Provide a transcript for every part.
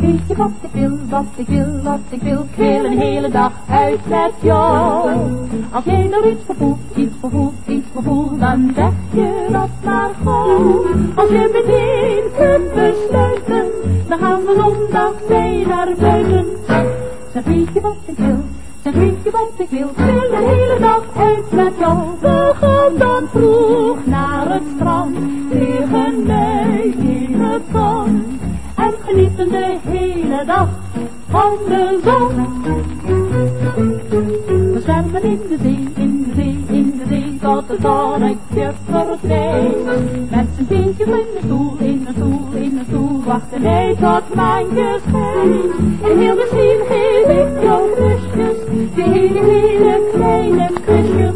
Weet je wat ik wil, wat ik wil, wat ik wil. Ik wil een hele dag uit met jou. Als jij er iets voor voelt, iets voor voelt, iets voor voelt, dan zeg je dat maar gauw. Als je meteen kunt besluiten, dan gaan we zondag mee naar buiten. Dan weet je wat ik wil, dan weet je wat ik wil. Een hele dag uit met jou. We gaan dan vroeg naar het strand, liggen wij in het zand en genieten de hele dag van de zon. We zwemmen in de zee, in de zee, in de zee, tot het zonnetje verdwijnt. Met zijn beentjes in de stoel, in de stoel, in de stoel, wachten wij tot maandje schijnt. En heel misschien hele, hele kleine kusjes.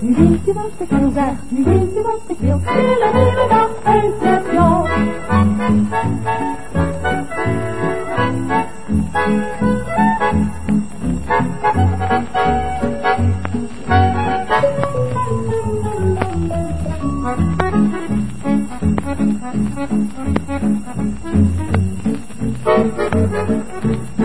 Nu weet je wat ik wil zeg, nu weet je wat ik wil, hele, hele dag uit met jou. Zeg weet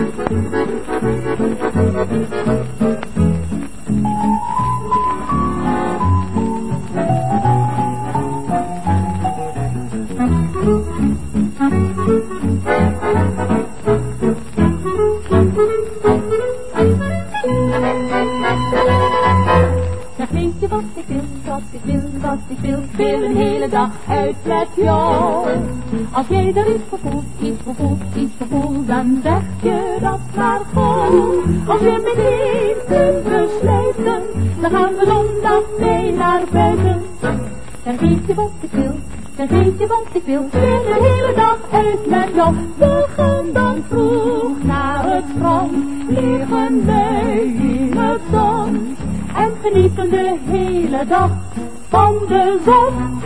Als jij er iets voor voelt, iets voor voelt, iets voor voelt, dan zeg je dat maar gauw. Als je meteen kunt besluiten, dan gaan we zondag mee naar buiten. Dan weet je wat ik wil, je wat ik wil, wil een hele dag uit met jou. We gaan dan vroeg naar het strand, liggen wij in het zand en genieten de hele dag van de zon.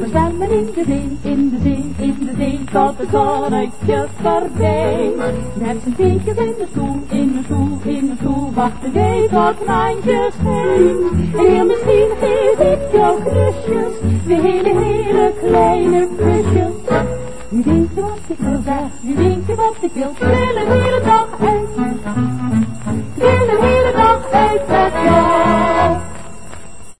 We zwemmen in de zee, in de zee, in de zee, tot het zonnetje verdwijnt. Met zijn teentjes in de stoel, in de stoel, in de stoel, wachten wij tot maandje schijnt. En misschien geef ik jou knusjes, de hele, hele kleine kusjes. Nu weet je wat ik wil zeggen, nu weet je wat ik wil, wil een hele dag uit